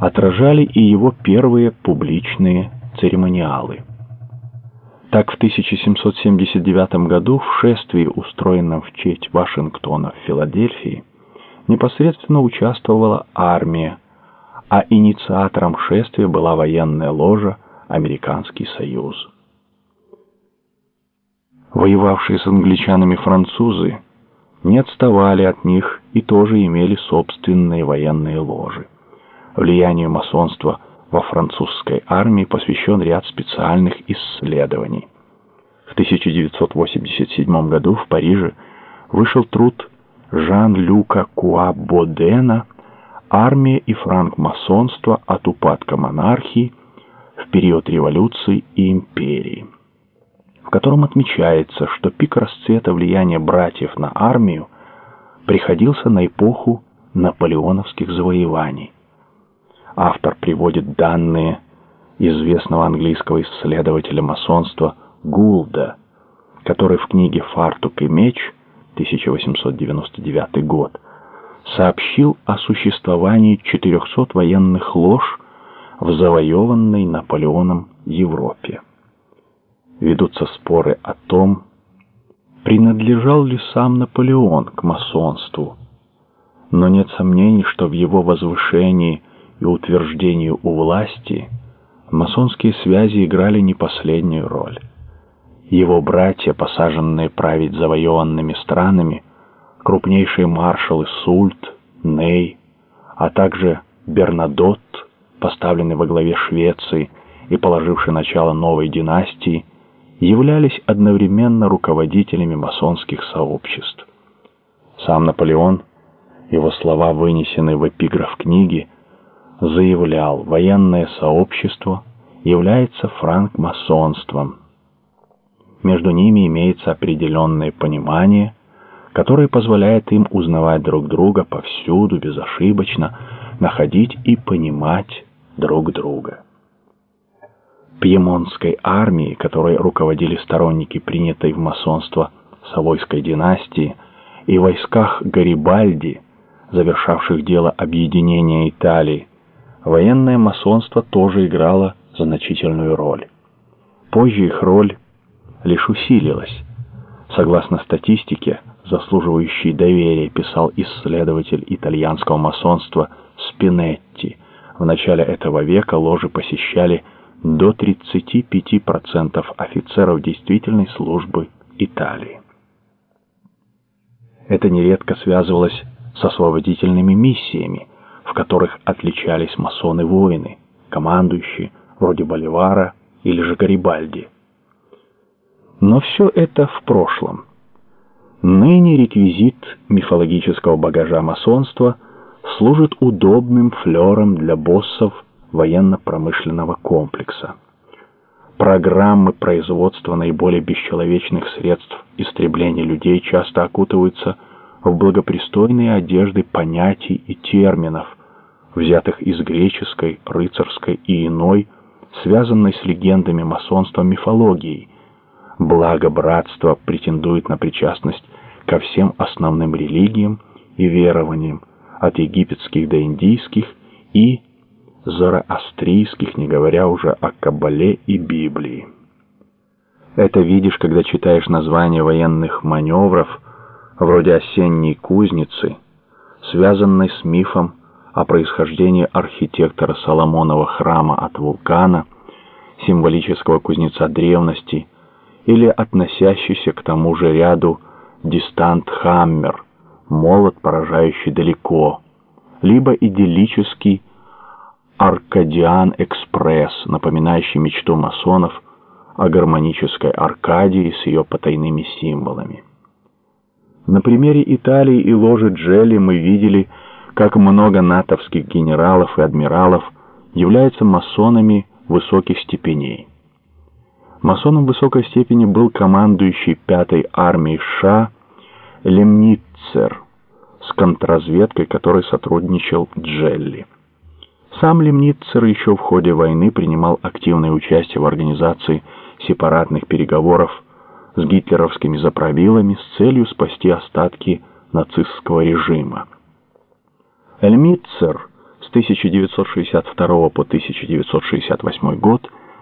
отражали и его первые публичные церемониалы. Так в 1779 году в шествии, устроенном в честь Вашингтона в Филадельфии, непосредственно участвовала армия, а инициатором шествия была военная ложа Американский Союз. Воевавшие с англичанами французы не отставали от них и тоже имели собственные военные ложи. Влиянию масонства во французской армии посвящен ряд специальных исследований. В 1987 году в Париже вышел труд Жан-Люка Куа-Бодена «Армия и франкмасонство от упадка монархии в период революции и империи», в котором отмечается, что пик расцвета влияния братьев на армию приходился на эпоху наполеоновских завоеваний. Автор приводит данные известного английского исследователя масонства Гулда, который в книге «Фартук и меч» 1899 год сообщил о существовании 400 военных лож в завоеванной Наполеоном Европе. Ведутся споры о том, принадлежал ли сам Наполеон к масонству, но нет сомнений, что в его возвышении и утверждении у власти масонские связи играли не последнюю роль. Его братья, посаженные править завоеванными странами, крупнейшие маршалы Сульт, Ней, а также Бернадотт, поставленный во главе Швеции и положивший начало новой династии, являлись одновременно руководителями масонских сообществ. Сам Наполеон, его слова вынесены в эпиграф книги, заявлял, военное сообщество является франкмасонством, между ними имеется определенное понимание, которое позволяет им узнавать друг друга повсюду, безошибочно, находить и понимать друг друга. Пьемонтской армии, которой руководили сторонники принятой в масонство Савойской династии, и войсках Гарибальди, завершавших дело объединения Италии, военное масонство тоже играло значительную роль. Позже их роль лишь усилилась. Согласно статистике, заслуживающей доверия, писал исследователь итальянского масонства Спинетти, в начале этого века ложи посещали до 35% офицеров действительной службы Италии. Это нередко связывалось с освободительными миссиями, в которых отличались масоны-воины, командующие, вроде Боливара или же Гарибальди. Но все это в прошлом. Ныне реквизит мифологического багажа масонства служит удобным флером для боссов военно-промышленного комплекса. Программы производства наиболее бесчеловечных средств истребления людей часто окутываются в благопристойные одежды понятий и терминов, взятых из греческой, рыцарской и иной, связанной с легендами масонства мифологии, благо братство претендует на причастность ко всем основным религиям и верованиям, от египетских до индийских и зороастрийских, не говоря уже о Каббале и Библии. Это видишь, когда читаешь названия военных маневров, вроде осенней кузницы, связанной с мифом о происхождении архитектора Соломонова храма от вулкана, символического кузнеца древности – или относящийся к тому же ряду дистант-хаммер, молот, поражающий далеко, либо идиллический Аркадиан-экспресс, напоминающий мечту масонов о гармонической Аркадии с ее потайными символами. На примере Италии и ложи Джелли мы видели, как много натовских генералов и адмиралов являются масонами высоких степеней. Масоном высокой степени был командующий пятой армией США Лемницер, с контрразведкой которой сотрудничал Джелли. Сам Лемницер еще в ходе войны принимал активное участие в организации сепаратных переговоров с гитлеровскими заправилами с целью спасти остатки нацистского режима. Эльмитцер 1962 по 1968 год